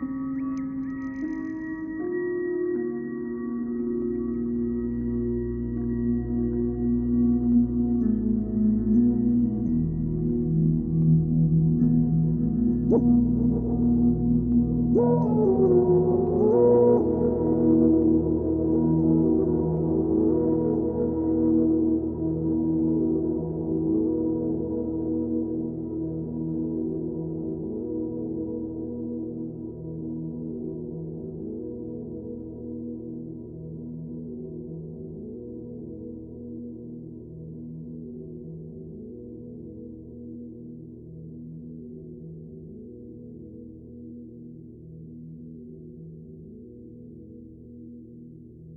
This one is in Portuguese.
Música